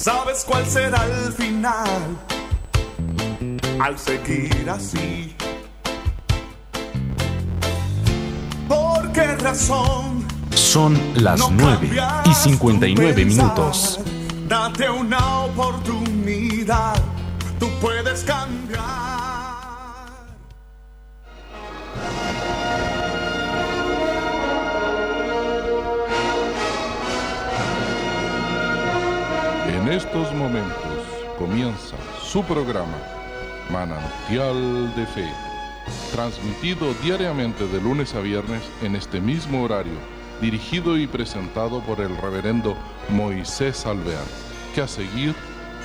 ¿Sabes cuál será el final? Al seguir así. ¿Por qué razón? Son las no 9 y cambias 59 tu minutos. pensar? Date una oportunidad, tú puedes cambiar. Estos momentos comienza su programa Manantial de Fe, transmitido diariamente de lunes a viernes en este mismo horario, dirigido y presentado por el reverendo Moisés Alvear, que a seguir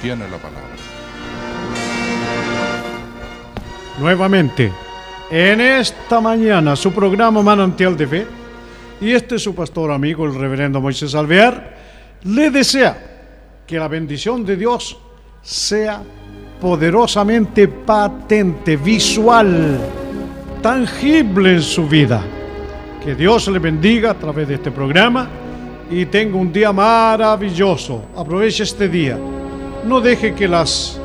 tiene la palabra. Nuevamente, en esta mañana, su programa Manantial de Fe, y este es su pastor amigo, el reverendo Moisés Alvear, le desea que la bendición de Dios sea poderosamente patente, visual, tangible en su vida. Que Dios le bendiga a través de este programa y tenga un día maravilloso. Aproveche este día. No deje que las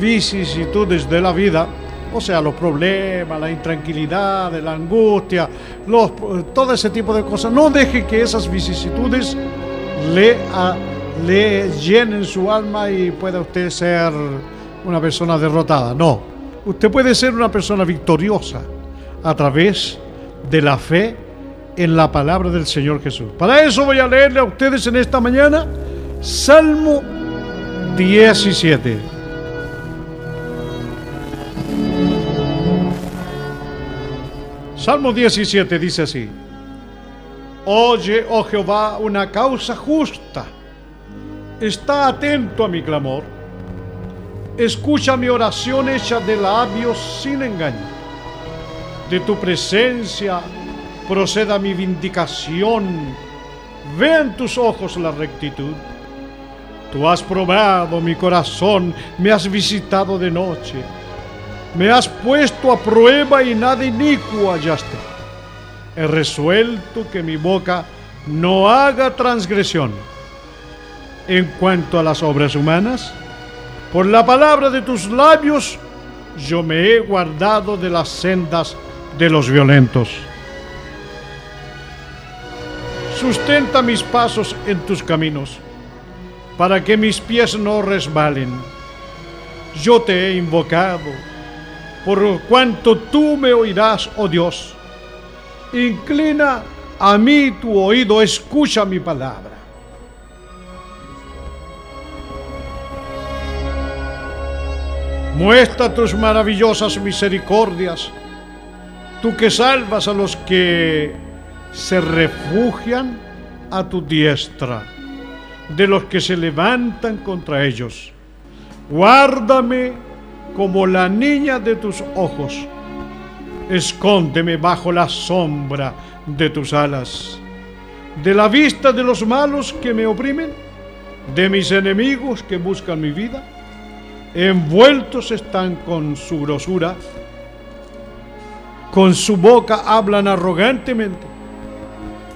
vicisitudes de la vida, o sea, los problemas, la intranquilidad, la angustia, los, todo ese tipo de cosas, no deje que esas vicisitudes le, le llenen su alma y pueda usted ser una persona derrotada. No, usted puede ser una persona victoriosa a través de la fe en la palabra del Señor Jesús. Para eso voy a leerle a ustedes en esta mañana Salmo 17. Salmo 17 dice así. Oye, oh Jehová, una causa justa. Está atento a mi clamor. Escucha mi oración hecha de labios sin engaño. De tu presencia proceda mi vindicación. Vean tus ojos la rectitud. Tú has probado mi corazón, me has visitado de noche. Me has puesto a prueba y nada inicuo hallaste. He resuelto que mi boca no haga transgresión. En cuanto a las obras humanas, por la palabra de tus labios, yo me he guardado de las sendas de los violentos. Sustenta mis pasos en tus caminos, para que mis pies no resbalen. Yo te he invocado, por cuanto tú me oirás, oh Dios. Inclina a mí tu oído, escucha mi palabra. Muestra tus maravillosas misericordias, tú que salvas a los que se refugian a tu diestra, de los que se levantan contra ellos. Guárdame como la niña de tus ojos, escóndeme bajo la sombra de tus alas, de la vista de los malos que me oprimen, de mis enemigos que buscan mi vida envueltos están con su grosura, con su boca hablan arrogantemente,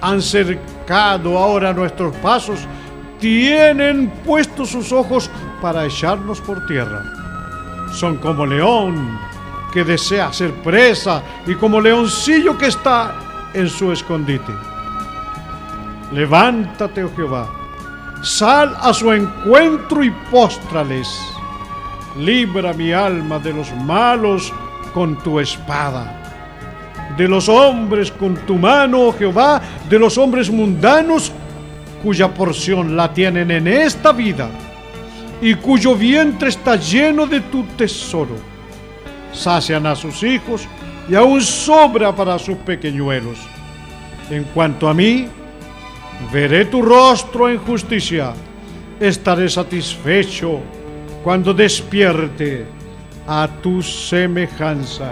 han cercado ahora nuestros pasos, tienen puestos sus ojos para echarnos por tierra. Son como león que desea ser presa y como leoncillo que está en su escondite. Levántate, oh Jehová, sal a su encuentro y póstrales. Libra mi alma de los malos con tu espada. De los hombres con tu mano, oh Jehová, de los hombres mundanos cuya porción la tienen en esta vida y cuyo vientre está lleno de tu tesoro. Sacian a sus hijos y aún sobra para sus pequeñuelos. En cuanto a mí, veré tu rostro en justicia. Estaré satisfecho cuando despierte a tu semejanza.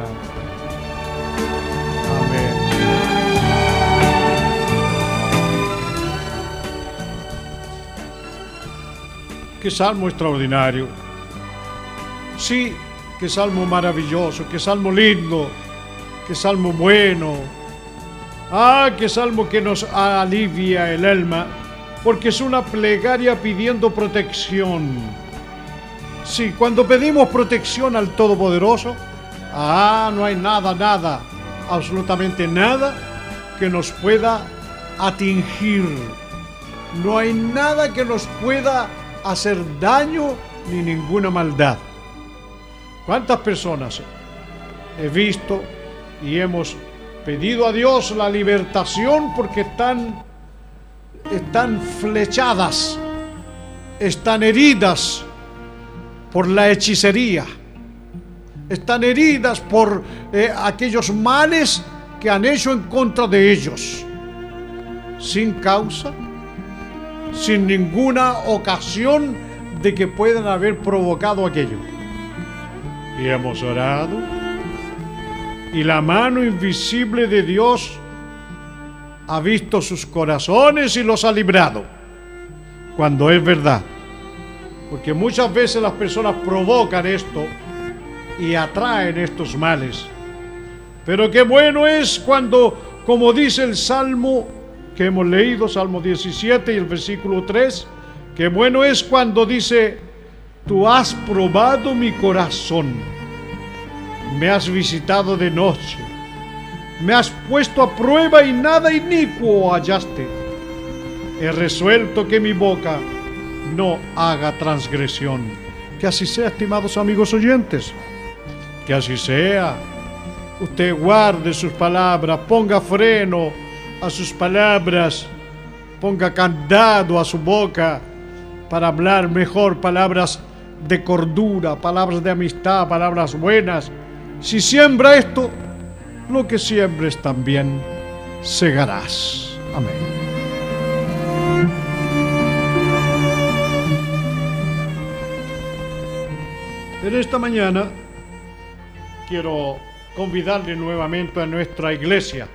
Amén. Qué salmo extraordinario. Sí, qué salmo maravilloso, qué salmo lindo, qué salmo bueno. Ah, qué salmo que nos alivia el alma porque es una plegaria pidiendo protección. Sí, cuando pedimos protección al Todopoderoso, ah, no hay nada, nada, absolutamente nada que nos pueda atingir. No hay nada que nos pueda hacer daño ni ninguna maldad. ¿Cuántas personas he visto y hemos pedido a Dios la libertación porque están, están flechadas, están heridas por la hechicería, están heridas por eh, aquellos males que han hecho en contra de ellos, sin causa, sin ninguna ocasión de que puedan haber provocado aquello. Y hemos orado y la mano invisible de Dios ha visto sus corazones y los ha librado, cuando es verdad. Porque muchas veces las personas provocan esto y atraen estos males. Pero qué bueno es cuando, como dice el Salmo que hemos leído, Salmo 17 y el versículo 3, qué bueno es cuando dice, tú has probado mi corazón me has visitado de noche, me has puesto a prueba y nada inicuo hallaste. He resuelto que mi boca no haga transgresión. Que así sea, estimados amigos oyentes. Que así sea. Usted guarde sus palabras, ponga freno a sus palabras, ponga candado a su boca para hablar mejor palabras de cordura, palabras de amistad, palabras buenas, si siembra esto, lo que siembres también segarás. Amén. En esta mañana quiero convidarle nuevamente a nuestra iglesia,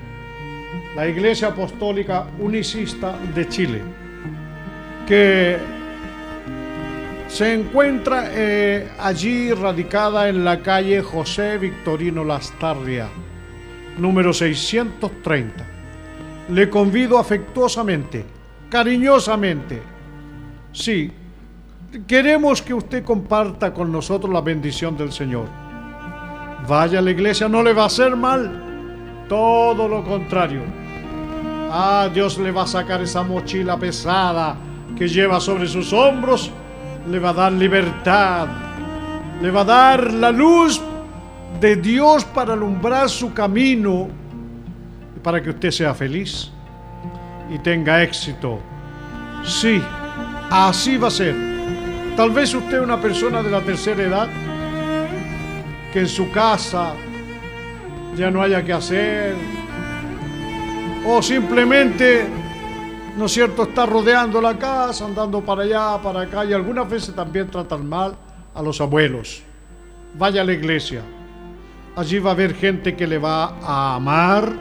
la Iglesia Apostólica Unicista de Chile, que se encuentra eh, allí radicada en la calle José Victorino Lastarria, número 630. Le convido afectuosamente, cariñosamente, sí, queremos que usted comparta con nosotros la bendición del Señor. Vaya a la iglesia, no le va a hacer mal, todo lo contrario. Ah, Dios le va a sacar esa mochila pesada que lleva sobre sus hombros le va a dar libertad, le va a dar la luz de Dios para alumbrar su camino, para que usted sea feliz y tenga éxito. Sí, así va a ser. Tal vez usted es una persona de la tercera edad que en su casa ya no haya que hacer o simplemente ¿no es cierto?, está rodeando la casa, andando para allá, para acá, y algunas veces también tratan mal a los abuelos. Vaya a la iglesia. Allí va a haber gente que le va a amar,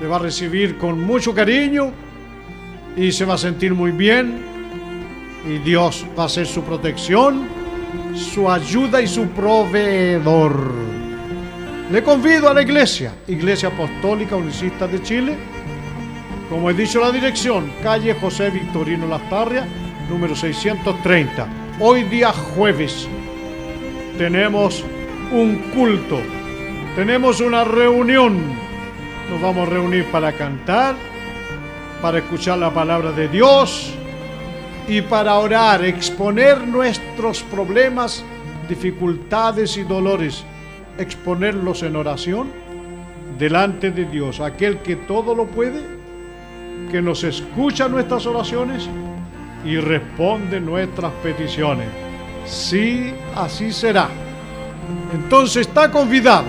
le va a recibir con mucho cariño y se va a sentir muy bien. Y Dios va a ser su protección, su ayuda y su proveedor. Le convido a la iglesia, Iglesia Apostólica Unicista de Chile, como he dicho la dirección, calle José Victorino Lastarria, número 630. Hoy día jueves tenemos un culto, tenemos una reunión. Nos vamos a reunir para cantar, para escuchar la palabra de Dios y para orar, exponer nuestros problemas, dificultades y dolores, exponerlos en oración delante de Dios, aquel que todo lo puede que nos escucha nuestras oraciones y responde nuestras peticiones. Sí, así será. Entonces está convidado.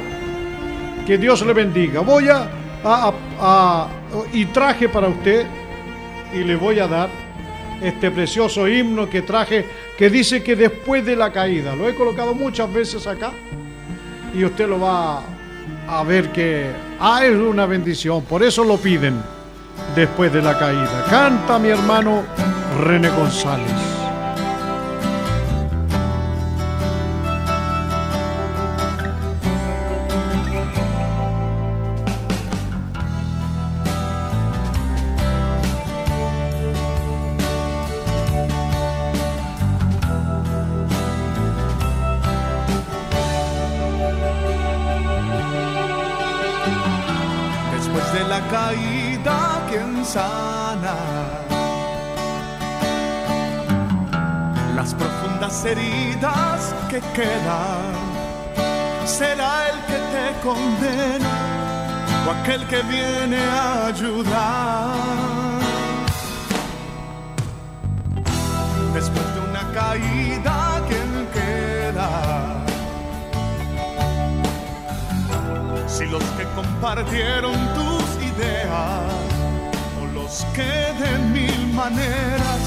Que Dios le bendiga. Voy a, y traje para usted y le voy a dar este precioso himno que traje que dice que después de la caída, lo he colocado muchas veces acá y usted lo va a ver que ah, es una bendición, por eso lo piden después de la caída. Canta mi hermano René González. Que quedan, será el que te condena o aquel que viene a ayudar. Después de una caída, ¿quién queda? Si los que compartieron tus ideas o los que de mil maneras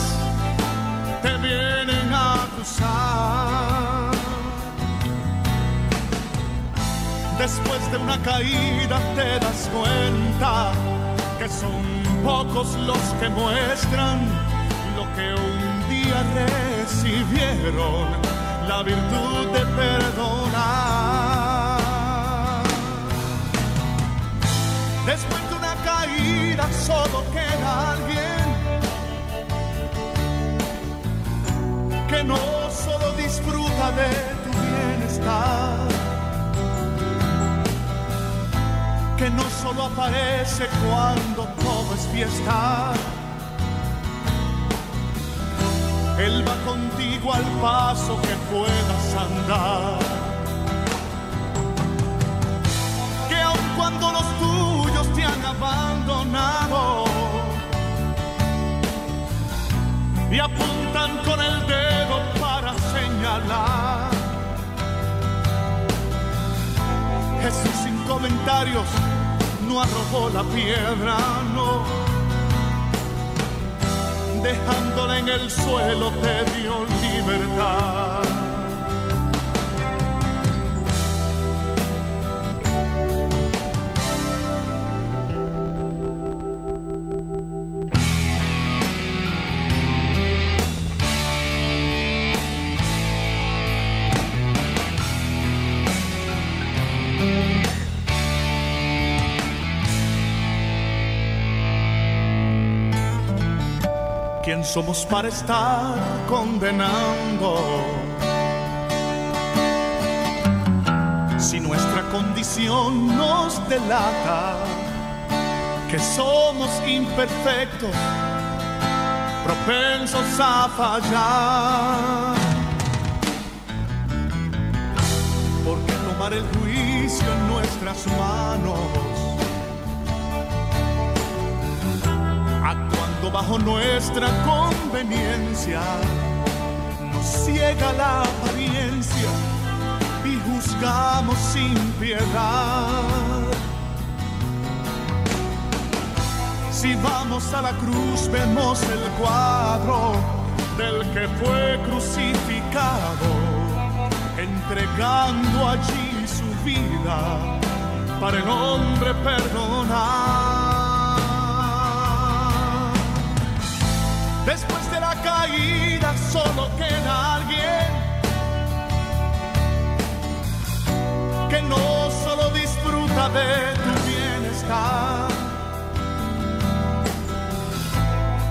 te vienen a acusar. Después de una caída te das cuenta que son pocos los que muestran lo que un día recibieron, la virtud de perdonar. Después de una caída solo queda alguien que no solo disfruta de tu bienestar, que no solo aparece cuando todo es fiesta. Él va contigo al paso que puedas andar. Que aun cuando los tuyos te han abandonado y apuntan con el dedo para señalar. Jesús sin comentarios no arrojó la piedra, no dejándola en el suelo te dio libertad. ¿Quién somos para estar condenando? Si nuestra condición nos delata que somos imperfectos, propensos a fallar. ¿Por qué tomar el juicio en nuestras manos? Bajo nuestra conveniencia, nos ciega la apariencia y juzgamos sin piedad. Si vamos a la cruz vemos el cuadro del que fue crucificado, entregando allí su vida para el hombre perdonar. Después de la caída solo queda alguien que no solo disfruta de tu bienestar,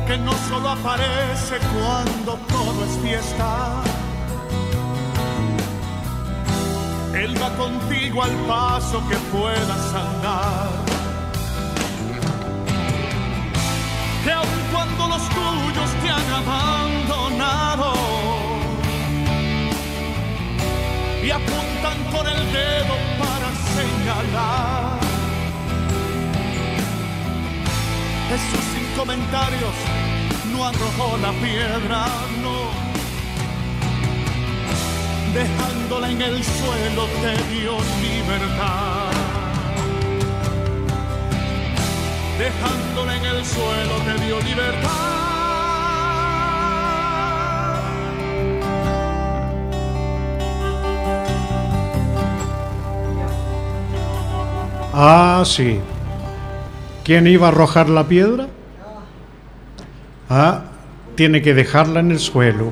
que no solo aparece cuando todo es fiesta. Él va contigo al paso que puedas andar. Abandonado y apuntan con el dedo para señalar. Jesús sin comentarios no arrojó la piedra, no. Dejándola en el suelo te dio libertad. dejándola en el suelo te dio libertad. Ah, sí. ¿Quién iba a arrojar la piedra? Ah, tiene que dejarla en el suelo.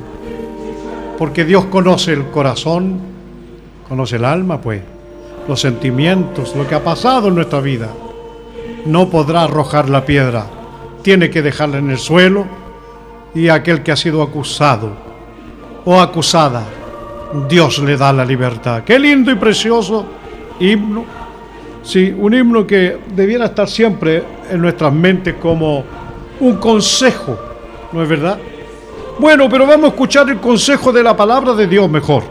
Porque Dios conoce el corazón, conoce el alma, pues, los sentimientos, lo que ha pasado en nuestra vida no podrá arrojar la piedra, tiene que dejarla en el suelo y aquel que ha sido acusado o acusada, Dios le da la libertad. Qué lindo y precioso himno Sí, un himno que debiera estar siempre en nuestras mentes como un consejo, ¿no es verdad? Bueno, pero vamos a escuchar el consejo de la palabra de Dios mejor.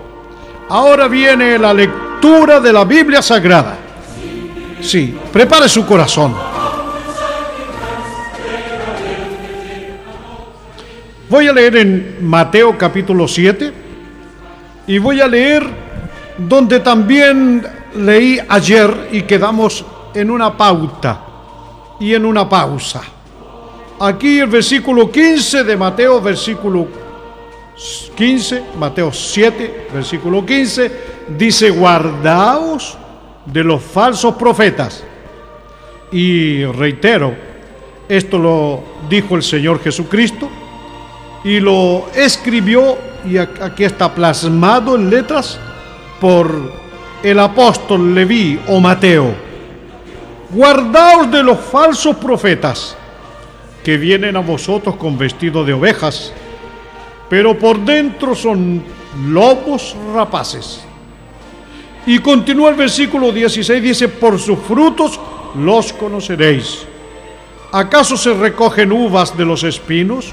Ahora viene la lectura de la Biblia Sagrada. Sí, prepare su corazón. Voy a leer en Mateo capítulo 7 y voy a leer donde también leí ayer y quedamos en una pauta y en una pausa. Aquí el versículo 15 de Mateo, versículo 15, Mateo 7, versículo 15, dice, guardaos de los falsos profetas. Y reitero, esto lo dijo el Señor Jesucristo y lo escribió, y aquí está plasmado en letras, por el apóstol Leví o Mateo. Guardaos de los falsos profetas que vienen a vosotros con vestido de ovejas, pero por dentro son lobos rapaces. Y continúa el versículo 16, dice, por sus frutos los conoceréis. ¿Acaso se recogen uvas de los espinos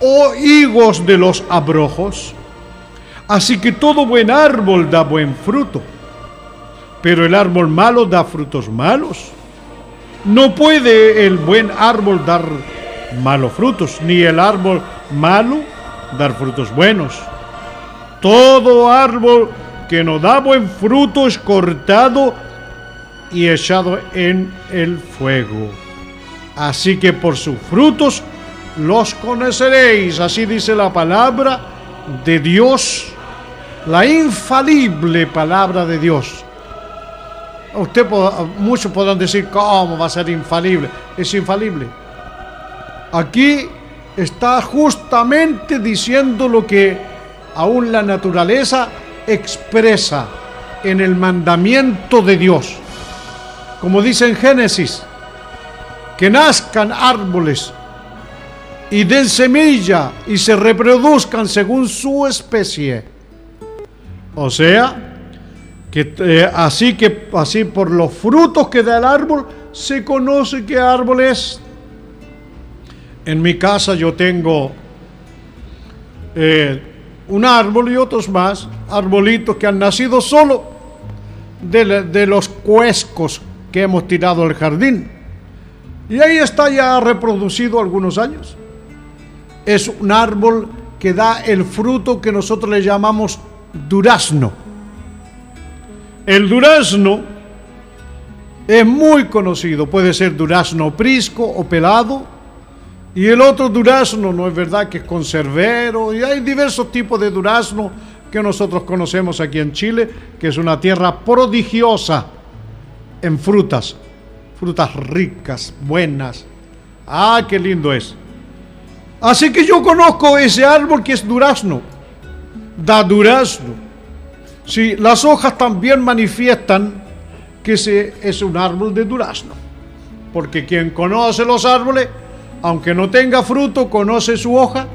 o higos de los abrojos? Así que todo buen árbol da buen fruto, pero el árbol malo da frutos malos. No puede el buen árbol dar malos frutos, ni el árbol malo dar frutos buenos. Todo árbol que no da buen fruto es cortado y echado en el fuego. Así que por sus frutos los conoceréis. Así dice la palabra de Dios, la infalible palabra de Dios. Usted, muchos podrán decir, ¿cómo va a ser infalible? Es infalible. Aquí está justamente diciendo lo que aún la naturaleza expresa en el mandamiento de Dios. Como dice en Génesis, que nazcan árboles y den semilla y se reproduzcan según su especie. O sea, que eh, así que así por los frutos que da el árbol se conoce qué árbol es. En mi casa yo tengo eh, un árbol y otros más, arbolitos que han nacido solo de, de los cuescos que hemos tirado al jardín. Y ahí está ya reproducido algunos años. Es un árbol que da el fruto que nosotros le llamamos durazno. El durazno es muy conocido, puede ser durazno prisco o pelado, y el otro durazno no es verdad que es conservero, y hay diversos tipos de durazno que nosotros conocemos aquí en Chile, que es una tierra prodigiosa en frutas, frutas ricas, buenas. Ah, qué lindo es. Así que yo conozco ese árbol que es durazno, da durazno. Sí, las hojas también manifiestan que ese es un árbol de durazno. Porque quien conoce los árboles, aunque no tenga fruto, conoce su hoja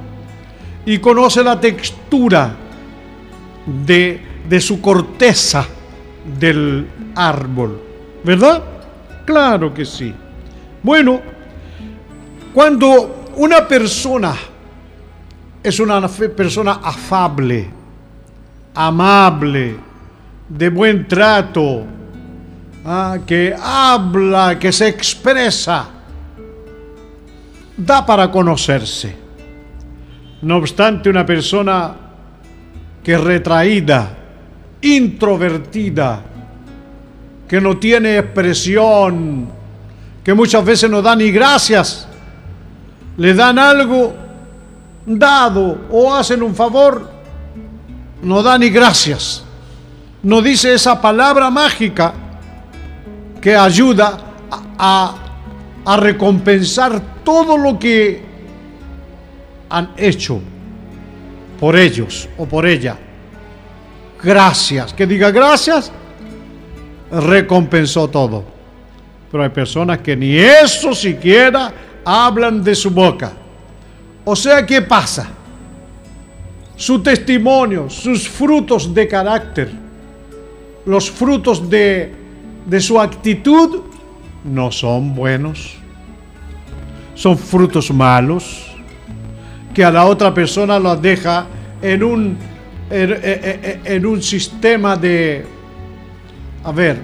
y conoce la textura de, de su corteza del árbol. ¿Verdad? Claro que sí. Bueno, cuando una persona es una persona afable, amable, de buen trato, ah, que habla, que se expresa, da para conocerse. No obstante, una persona que retraída, introvertida, que no tiene expresión, que muchas veces no da ni gracias, le dan algo dado o hacen un favor, no da ni gracias, no dice esa palabra mágica que ayuda a, a recompensar todo lo que han hecho por ellos o por ella. Gracias, que diga gracias, recompensó todo. Pero hay personas que ni eso siquiera hablan de su boca. O sea, ¿qué pasa? su testimonio, sus frutos de carácter, los frutos de de su actitud, no son buenos. Son frutos malos que a la otra persona los deja en un, en, un sistema de, a ver,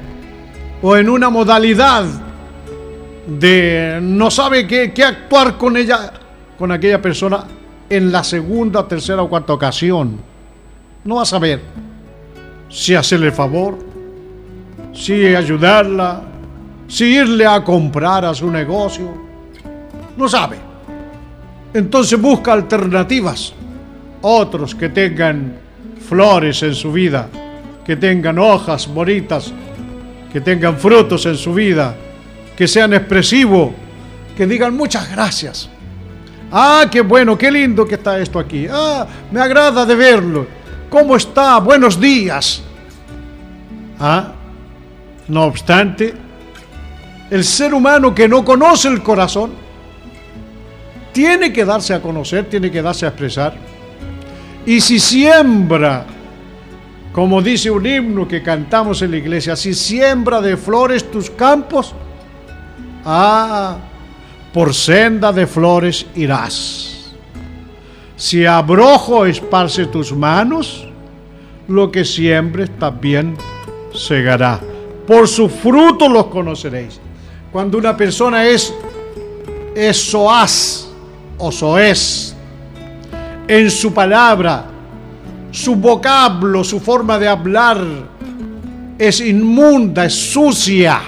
o en una modalidad de no sabe qué, qué actuar con ella, con aquella persona en la segunda, tercera o cuarta ocasión. No va a saber si hacerle favor, si ayudarla, si irle a comprar a su negocio. No sabe. Entonces busca alternativas. Otros que tengan flores en su vida, que tengan hojas bonitas, que tengan frutos en su vida, que sean expresivos, que digan muchas gracias. Ah, qué bueno, qué lindo que está esto aquí. Ah, me agrada de verlo. ¿Cómo está? Buenos días. Ah, no obstante, el ser humano que no conoce el corazón tiene que darse a conocer, tiene que darse a expresar. Y si siembra, como dice un himno que cantamos en la iglesia, si siembra de flores tus campos, ah, por senda de flores irás. Si abrojo esparce tus manos, lo que siembres también segará. Por su fruto los conoceréis. Cuando una persona es, es o soez en su palabra, su vocablo, su forma de hablar es inmunda, es sucia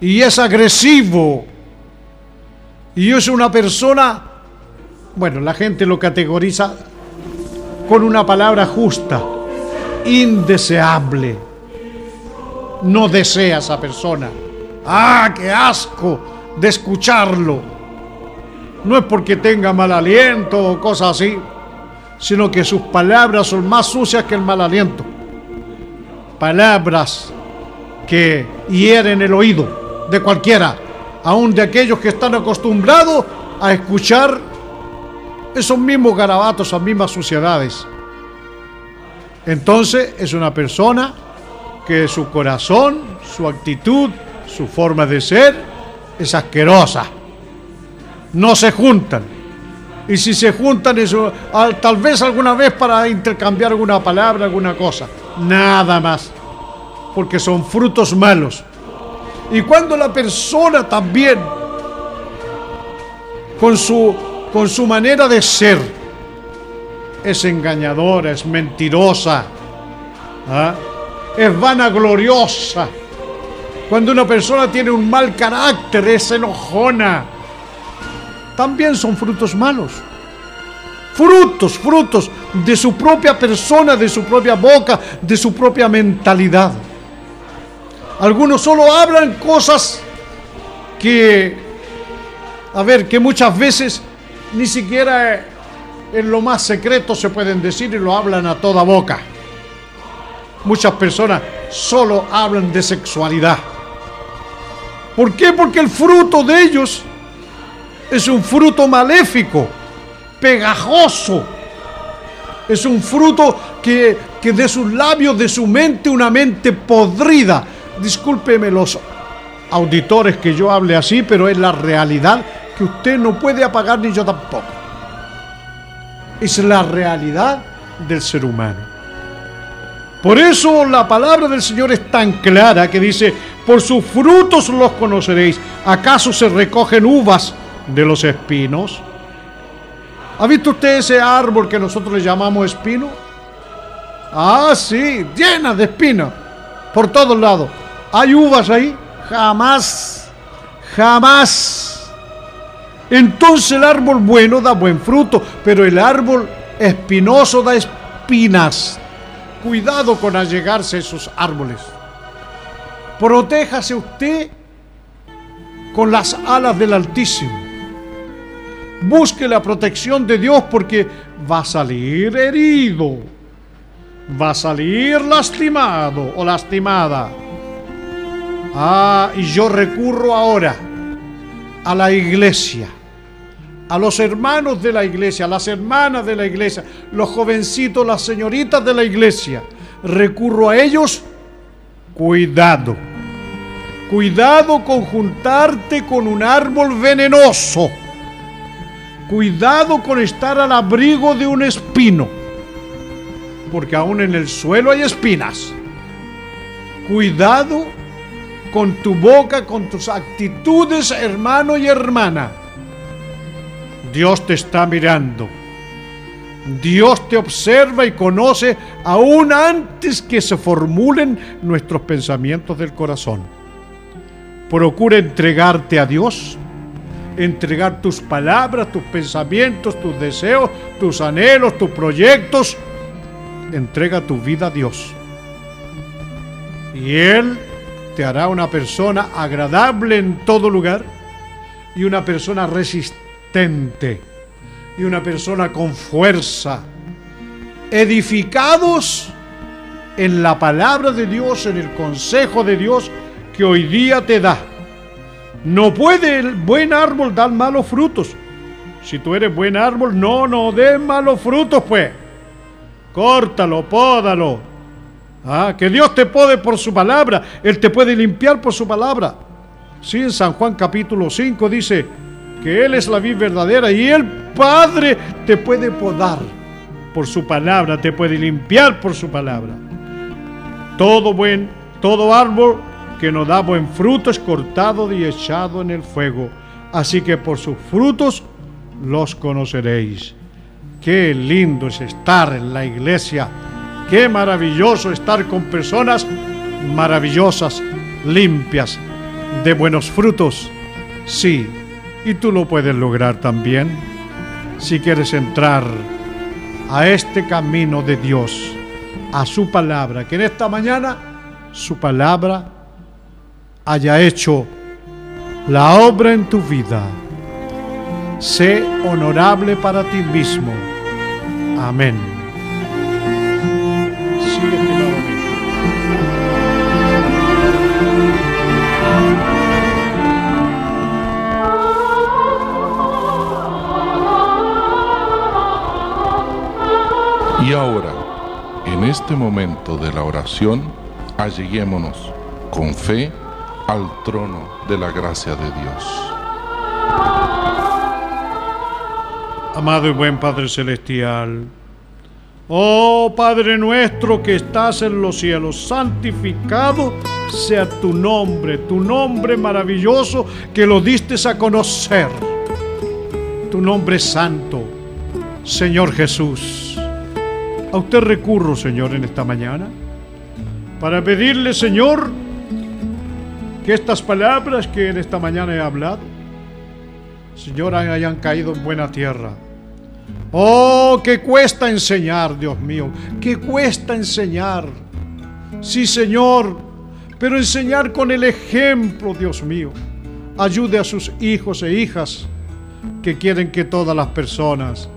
y es agresivo y es una persona, bueno, la gente lo categoriza con una palabra justa, indeseable. No desea esa persona. ¡Ah, qué asco de escucharlo! No es porque tenga mal aliento o cosas así, sino que sus palabras son más sucias que el mal aliento. Palabras que hieren el oído de cualquiera aún de aquellos que están acostumbrados a escuchar esos mismos garabatos, esas mismas suciedades. Entonces es una persona que su corazón, su actitud, su forma de ser es asquerosa. No se juntan. Y si se juntan, eso, tal vez alguna vez para intercambiar alguna palabra, alguna cosa. Nada más. Porque son frutos malos. Y cuando la persona también, con su, con su manera de ser, es engañadora, es mentirosa, ¿ah? es vanagloriosa, cuando una persona tiene un mal carácter, es enojona, también son frutos malos. Frutos, frutos de su propia persona, de su propia boca, de su propia mentalidad. Algunos solo hablan cosas que, a ver, que muchas veces ni siquiera en lo más secreto se pueden decir y lo hablan a toda boca. Muchas personas solo hablan de sexualidad. ¿Por qué? Porque el fruto de ellos es un fruto maléfico, pegajoso. Es un fruto que, que de sus labios, de su mente, una mente podrida, discúlpeme los auditores que yo hable así, pero es la realidad que usted no puede apagar ni yo tampoco. Es la realidad del ser humano. Por eso la palabra del Señor es tan clara que dice, por sus frutos los conoceréis. ¿Acaso se recogen uvas de los espinos? ¿Ha visto usted ese árbol que nosotros le llamamos espino? Ah, sí, llena de espinas por todos lados. ¿Hay uvas ahí? Jamás, jamás. Entonces el árbol bueno da buen fruto, pero el árbol espinoso da espinas. Cuidado con allegarse a esos árboles. Protéjase usted con las alas del Altísimo. Busque la protección de Dios porque va a salir herido, va a salir lastimado o lastimada. Ah, y yo recurro ahora a la iglesia, a los hermanos de la iglesia, a las hermanas de la iglesia, los jovencitos, las señoritas de la iglesia. Recurro a ellos cuidado. Cuidado con juntarte con un árbol venenoso. Cuidado con estar al abrigo de un espino. Porque aún en el suelo hay espinas. Cuidado con tu boca, con tus actitudes, hermano y hermana. Dios te está mirando. Dios te observa y conoce aún antes que se formulen nuestros pensamientos del corazón. Procura entregarte a Dios, entregar tus palabras, tus pensamientos, tus deseos, tus anhelos, tus proyectos. Entrega tu vida a Dios. Y Él te hará una persona agradable en todo lugar y una persona resistente y una persona con fuerza, edificados en la palabra de Dios, en el consejo de Dios que hoy día te da. No puede el buen árbol dar malos frutos. Si tú eres buen árbol, no, no des malos frutos, pues. Córtalo, pódalo. Ah, que Dios te pode por su palabra. Él te puede limpiar por su palabra. Sí, en San Juan capítulo 5 dice, que Él es la vida verdadera y el Padre te puede podar por su palabra, te puede limpiar por su palabra. Todo buen, todo árbol que no da buen fruto es cortado y echado en el fuego. Así que por sus frutos los conoceréis. Qué lindo es estar en la iglesia. Qué maravilloso estar con personas maravillosas, limpias, de buenos frutos. Sí, y tú lo puedes lograr también si quieres entrar a este camino de Dios, a su palabra, que en esta mañana su palabra haya hecho la obra en tu vida. Sé honorable para ti mismo. Amén. En este momento de la oración, alleguémonos con fe al trono de la gracia de Dios. Amado y buen Padre Celestial, oh Padre nuestro que estás en los cielos, santificado sea tu nombre, tu nombre maravilloso que lo diste a conocer, tu nombre santo, Señor Jesús. A usted recurro, Señor, en esta mañana, para pedirle, Señor, que estas palabras que en esta mañana he hablado, Señor, hayan caído en buena tierra. Oh, que cuesta enseñar, Dios mío, que cuesta enseñar. Sí, Señor, pero enseñar con el ejemplo, Dios mío. Ayude a sus hijos e hijas que quieren que todas las personas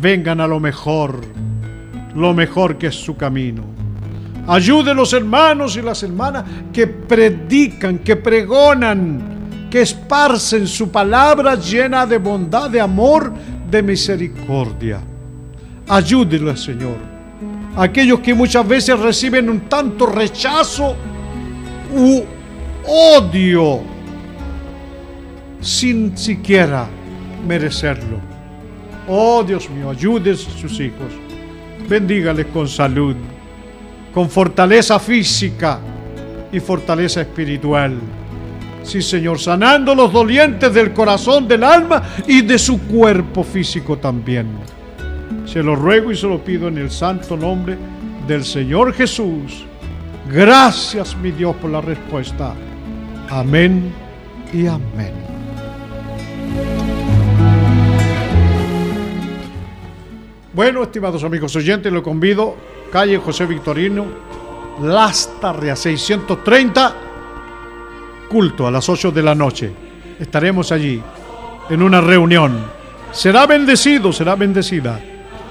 vengan a lo mejor lo mejor que es su camino. Ayude los hermanos y las hermanas que predican, que pregonan, que esparcen su palabra llena de bondad, de amor, de misericordia. Ayúdelos, Señor. Aquellos que muchas veces reciben un tanto rechazo u odio sin siquiera merecerlo. Oh Dios mío, ayude a sus hijos Bendígales con salud, con fortaleza física y fortaleza espiritual. Sí, Señor, sanando los dolientes del corazón, del alma y de su cuerpo físico también. Se lo ruego y se lo pido en el santo nombre del Señor Jesús. Gracias, mi Dios, por la respuesta. Amén y amén. Bueno, estimados amigos oyentes, lo convido, calle José Victorino, Lastarria 630, culto a las 8 de la noche. Estaremos allí en una reunión. Será bendecido, será bendecida.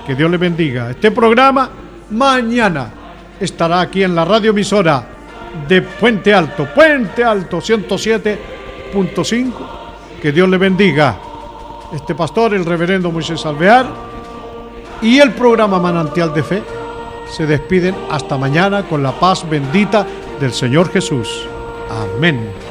Que Dios le bendiga. Este programa mañana estará aquí en la radioemisora de Puente Alto, Puente Alto 107.5. Que Dios le bendiga. Este pastor, el reverendo Moisés Alvear y el programa Manantial de Fe se despiden hasta mañana con la paz bendita del Señor Jesús. Amén.